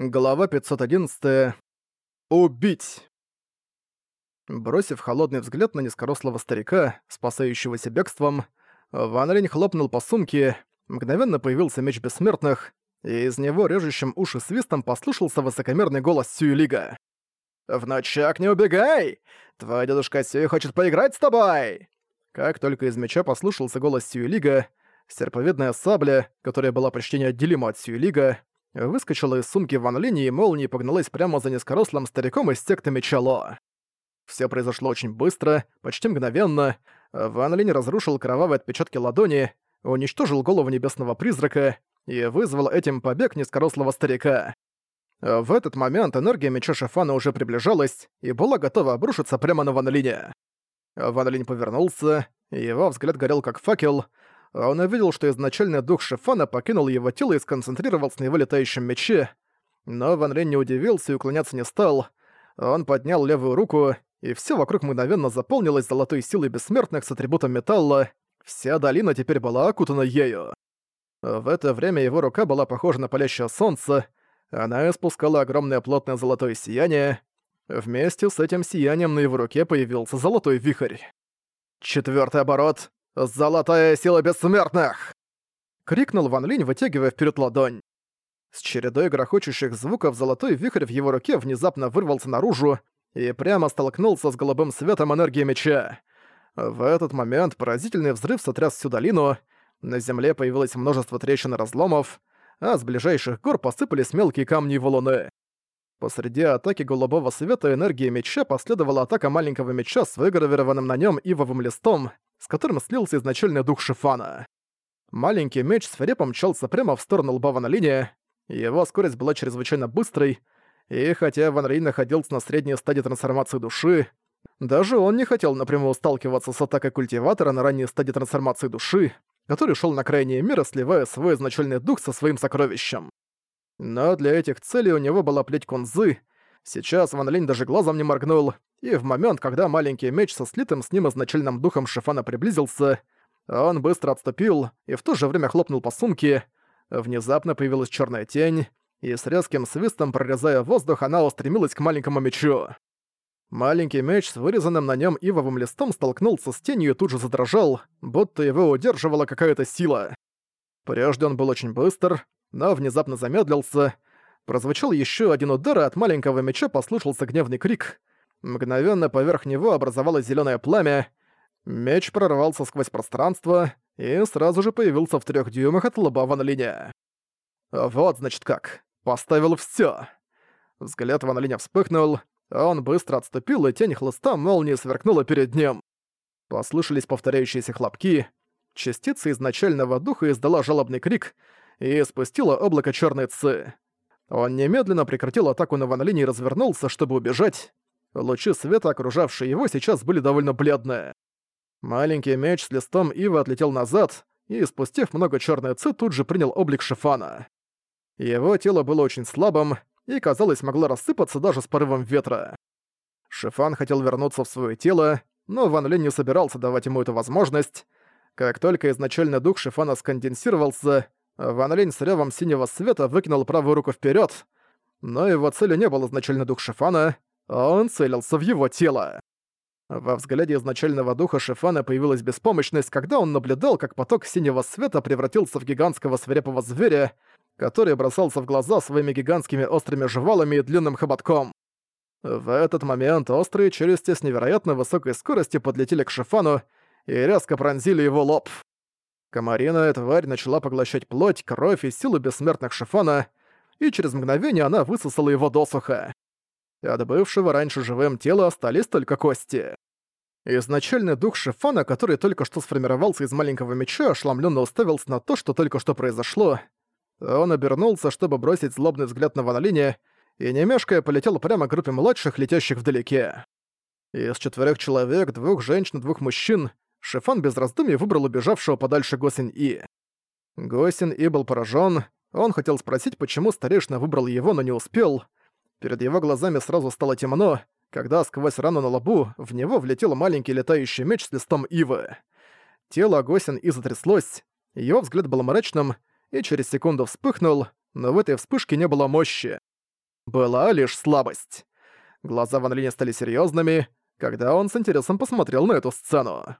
Глава 511. Убить! Бросив холодный взгляд на низкорослого старика, спасающегося бегством, Ван Линь хлопнул по сумке, мгновенно появился меч бессмертных, и из него режущим уши свистом послышался высокомерный голос Сюэлига. «Внучок, не убегай! Твой дедушка Сюй хочет поиграть с тобой!» Как только из меча послышался голос Сюэлига, серповидная сабля, которая была почти неотделима от Сюэлига, выскочила из сумки Ван Линь и молнией погналась прямо за низкорослым стариком из секты Мечало. Все произошло очень быстро, почти мгновенно. Ван Линь разрушил кровавые отпечатки ладони, уничтожил голову небесного призрака и вызвал этим побег низкорослого старика. В этот момент энергия меча Шифана уже приближалась и была готова обрушиться прямо на Ван Линя. Ван Линь повернулся, его взгляд горел как факел — он увидел, что изначальный дух Шифана покинул его тело и сконцентрировался на его летающем мече. Но Ван Лен не удивился и уклоняться не стал. Он поднял левую руку, и все вокруг мгновенно заполнилось золотой силой бессмертных с атрибутом металла. Вся долина теперь была окутана ею. В это время его рука была похожа на палящее солнце, она испускала огромное плотное золотое сияние. Вместе с этим сиянием на его руке появился золотой вихрь. Четвертый оборот. «Золотая сила бессмертных!» — крикнул Ван Линь, вытягивая вперед ладонь. С чередой грохочущих звуков золотой вихрь в его руке внезапно вырвался наружу и прямо столкнулся с голубым светом энергии меча. В этот момент поразительный взрыв сотряс всю долину, на земле появилось множество трещин и разломов, а с ближайших гор посыпались мелкие камни и валуны. Посреди атаки голубого света энергии меча последовала атака маленького меча с выгравированным на нем ивовым листом, с которым слился изначальный дух Шифана. Маленький меч с фрепом мчался прямо в сторону лба Ван его скорость была чрезвычайно быстрой, и хотя Ван находился на средней стадии трансформации души, даже он не хотел напрямую сталкиваться с атакой культиватора на ранней стадии трансформации души, который шел на крайние мира, сливая свой изначальный дух со своим сокровищем. Но для этих целей у него была плеть кунзы. Сейчас Ван даже глазом не моргнул, и в момент, когда маленький меч со слитым с ним изначальным духом Шифана приблизился, он быстро отступил и в то же время хлопнул по сумке. Внезапно появилась черная тень, и с резким свистом, прорезая воздух, она устремилась к маленькому мечу. Маленький меч с вырезанным на нем ивовым листом столкнулся с тенью и тут же задрожал, будто его удерживала какая-то сила. Прежде он был очень быстр, но внезапно замедлился. Прозвучал еще один удар, и от маленького меча послышался гневный крик. Мгновенно поверх него образовалось зеленое пламя. Меч прорвался сквозь пространство и сразу же появился в трех дюймах от лба Ван Линя. Вот, значит, как. Поставил все. Взгляд Ван Линя вспыхнул, он быстро отступил, и тень хлыста молнии сверкнула перед ним. Послышались повторяющиеся хлопки. Частица изначального духа издала жалобный крик — и спустила облако черной ци. Он немедленно прекратил атаку на Ван Линь и развернулся, чтобы убежать. Лучи света, окружавшие его, сейчас были довольно бледные. Маленький меч с листом Ива отлетел назад, и, спустив много черной ци, тут же принял облик Шифана. Его тело было очень слабым, и, казалось, могло рассыпаться даже с порывом ветра. Шифан хотел вернуться в свое тело, но Ван Линь не собирался давать ему эту возможность. Как только изначальный дух Шифана сконденсировался, Ван Линь с ревом синего света выкинул правую руку вперед, но его целью не был изначальный дух Шифана, он целился в его тело. Во взгляде изначального духа Шифана появилась беспомощность, когда он наблюдал, как поток синего света превратился в гигантского свирепого зверя, который бросался в глаза своими гигантскими острыми жевалами и длинным хоботком. В этот момент острые челюсти с невероятно высокой скоростью подлетели к Шифану и резко пронзили его лоб. Комариная тварь начала поглощать плоть, кровь и силу бессмертных шифона, и через мгновение она высосала его досуха. От бывшего раньше живым тела остались только кости. Изначальный дух шифона, который только что сформировался из маленького меча, ошеломленно уставился на то, что только что произошло. Он обернулся, чтобы бросить злобный взгляд на Ванолине, и не полетел прямо к группе младших, летящих вдалеке. Из четверых человек, двух женщин двух мужчин, Шифан без раздумий выбрал убежавшего подальше Госин И. Госин И был поражен. Он хотел спросить, почему старейшина выбрал его, но не успел. Перед его глазами сразу стало темно, когда сквозь рану на лбу в него влетел маленький летающий меч с листом ивы. Тело Госин И затряслось, его взгляд был мрачным и через секунду вспыхнул, но в этой вспышке не было мощи. была лишь слабость. Глаза Ван Линя стали серьезными, когда он с интересом посмотрел на эту сцену.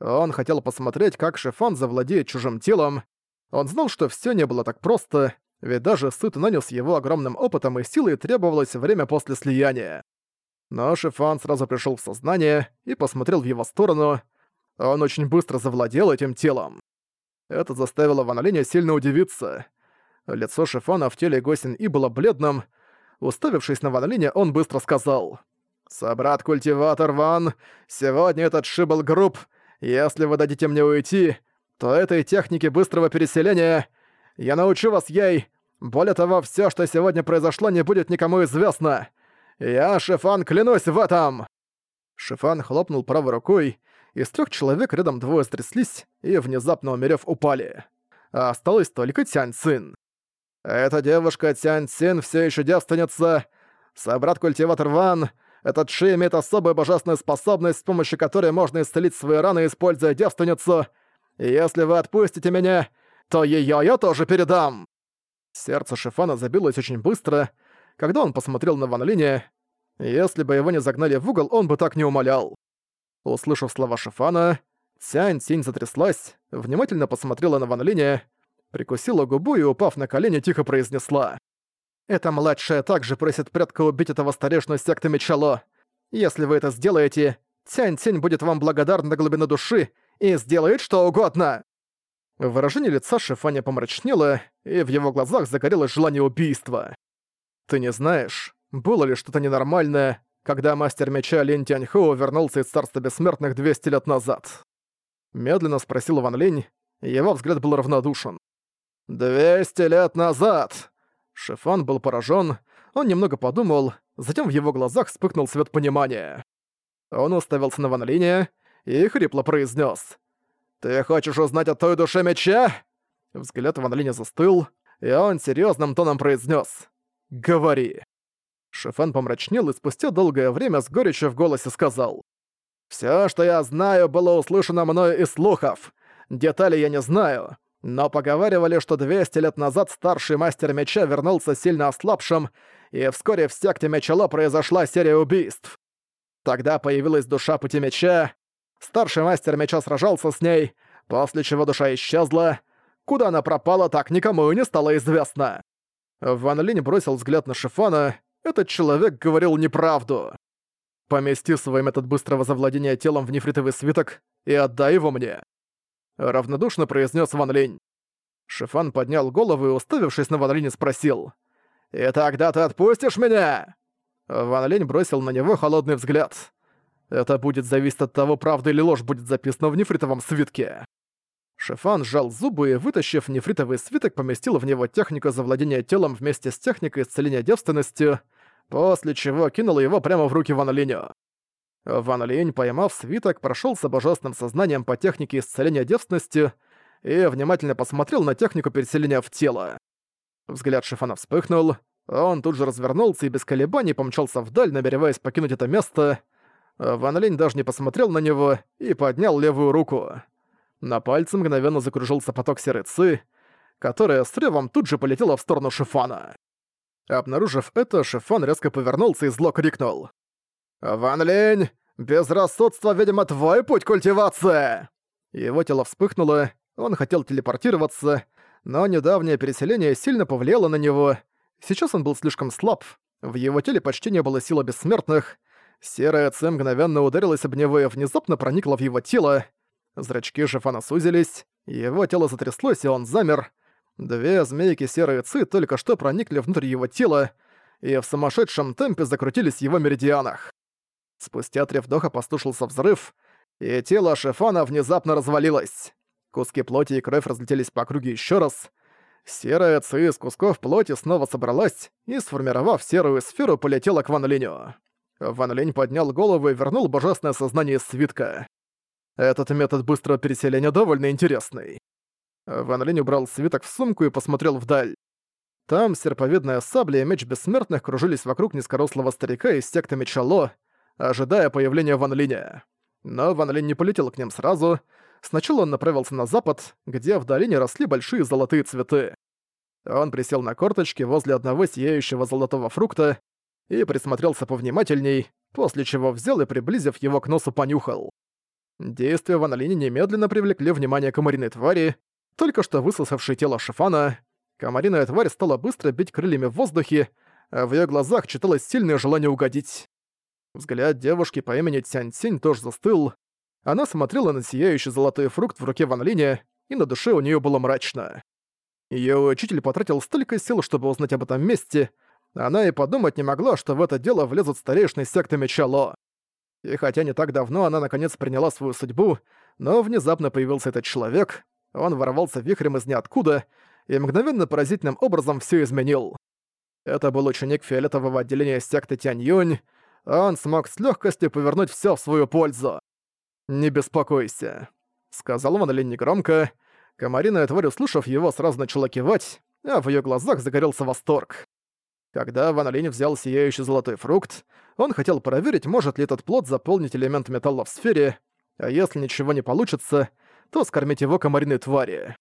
Он хотел посмотреть, как Шифан завладеет чужим телом. Он знал, что все не было так просто, ведь даже Сыт нанес его огромным опытом и силой требовалось время после слияния. Но Шифан сразу пришел в сознание и посмотрел в его сторону. Он очень быстро завладел этим телом. Это заставило Ван Линя сильно удивиться. Лицо Шифана в теле Госин И было бледным. Уставившись на Ван Линя, он быстро сказал. «Собрат-культиватор Ван, сегодня этот шибл групп. Если вы дадите мне уйти, то этой технике быстрого переселения я научу вас ей. Более того, все, что сегодня произошло, не будет никому известно. Я, Шифан, клянусь в этом!» Шифан хлопнул правой рукой, из трех человек рядом двое стряслись и, внезапно умерев, упали. А осталась только Тянь Цин. «Эта девушка Тянь Цин все еще девственница. Собрат-культиватор Ван, этот Ши имеет особую божественную способность, с помощью которой можно исцелить свои раны, используя девственницу. И если вы отпустите меня, то её я тоже передам!» Сердце Шифана забилось очень быстро, когда он посмотрел на Ван Линя. Если бы его не загнали в угол, он бы так не умолял. Услышав слова Шифана, Цянь Тинь затряслась, внимательно посмотрела на Ван Линя, прикусила губу и, упав на колени, тихо произнесла. «Эта младшая также просит предка убить этого старешну секты Мечало. Если вы это сделаете, Цянь Тинь будет вам благодарна до глубины души и сделает что угодно!» Выражение лица Шифаня помрачнело, и в его глазах загорелось желание убийства. «Ты не знаешь, было ли что-то ненормальное, когда мастер меча Лин Тяньхоу вернулся из Царства Бессмертных 200 лет назад?» Медленно спросил Ван Линь, его взгляд был равнодушен. «Двести лет назад!» Шифан был поражен, он немного подумал, затем в его глазах вспыхнул свет понимания. Он уставился на Ван Линя и хрипло произнес: «Ты хочешь узнать о той душе меча?» Взгляд Ван Линя застыл, и он серьезным тоном произнес: «Говори». Шифен помрачнел и спустя долгое время с горечью в голосе сказал. «Всё, что я знаю, было услышано мною из слухов. Деталей я не знаю, но поговаривали, что 200 лет назад старший мастер меча вернулся сильно ослабшим, и вскоре в секте Мечало произошла серия убийств. Тогда появилась душа пути меча, старший мастер меча сражался с ней, после чего душа исчезла. Куда она пропала, так никому и не стало известно. Ван Линь бросил взгляд на Шифана, этот человек говорил неправду. Помести свой метод быстрого завладения телом в нефритовый свиток и отдай его мне. Равнодушно произнес Ван Линь. Шифан поднял голову и, уставившись на Ван Линя, спросил. «И тогда ты отпустишь меня?» Ван Линь бросил на него холодный взгляд. «Это будет зависеть от того, правда или ложь будет записано в нефритовом свитке». Шифан сжал зубы и, вытащив нефритовый свиток, поместил в него технику завладения телом вместе с техникой исцеления девственностью, после чего кинул его прямо в руки Ван Линю. Ван Линь, поймав свиток, прошелся божественным сознанием по технике исцеления девственностью и внимательно посмотрел на технику переселения в тело. Взгляд Шифана вспыхнул, он тут же развернулся и без колебаний помчался вдаль, намереваясь покинуть это место. Ван Линь даже не посмотрел на него и поднял левую руку. На пальце мгновенно закружился поток серой которая с ревом тут же полетела в сторону Шифана. Обнаружив это, Шифан резко повернулся и зло крикнул. «Ван Линь, безрассудство, видимо, твой путь культивации!» Его тело вспыхнуло, он хотел телепортироваться, но недавнее переселение сильно повлияло на него. Сейчас он был слишком слаб, в его теле почти не было силы бессмертных. Серая ци мгновенно ударилась об него и внезапно проникла в его тело. Зрачки Шифана сузились, его тело затряслось, и он замер. Две змейки серые ци только что проникли внутрь его тела и в сумасшедшем темпе закрутились в его меридианах. Спустя три вдоха послушался взрыв, и тело Шифана внезапно развалилось. Куски плоти и кровь разлетелись по округе еще раз. Серая ци из кусков плоти снова собралась и, сформировав серую сферу, полетела к Ван Линю. Ван Линь поднял голову и вернул божественное сознание из свитка. Этот метод быстрого переселения довольно интересный. Ван Линь убрал свиток в сумку и посмотрел вдаль. Там серповидная сабля и меч бессмертных кружились вокруг низкорослого старика из секты Мечало, ожидая появления Ван Линя. Но Ван Линь не полетел к ним сразу. Сначала он направился на запад, где в долине росли большие золотые цветы. Он присел на корточки возле одного сияющего золотого фрукта и присмотрелся повнимательней, после чего взял и, приблизив его к носу, понюхал. Действия Ван Линя немедленно привлекли внимание комариной твари, только что высосавшей тело Шифана. Комариная тварь стала быстро бить крыльями в воздухе, а в её глазах читалось сильное желание угодить. Взгляд девушки по имени Цянь Цинь тоже застыл. Она смотрела на сияющий золотой фрукт в руке Ван Линя, и на душе у неё было мрачно. Её учитель потратил столько сил, чтобы узнать об этом месте, она и подумать не могла, что в это дело влезут старейшины секты Меча Ло. И хотя не так давно она наконец приняла свою судьбу, но внезапно появился этот человек, он ворвался вихрем из ниоткуда и мгновенно поразительным образом все изменил. Это был ученик фиолетового отделения секты Тянь-Юнь, он смог с легкостью повернуть все в свою пользу. «Не беспокойся», — сказал Ван Линь негромко. Комариная тварь, услышав его, сразу начала кивать, а в ее глазах загорелся восторг. Когда Ван Линь взял сияющий золотой фрукт, он хотел проверить, может ли этот плод заполнить элемент металла в сфере, а если ничего не получится, то скормить его комариной твари.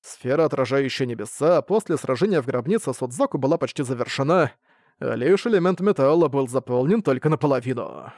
Сфера, отражающая небеса, после сражения в гробнице Судзаку была почти завершена, а лишь элемент металла был заполнен только наполовину.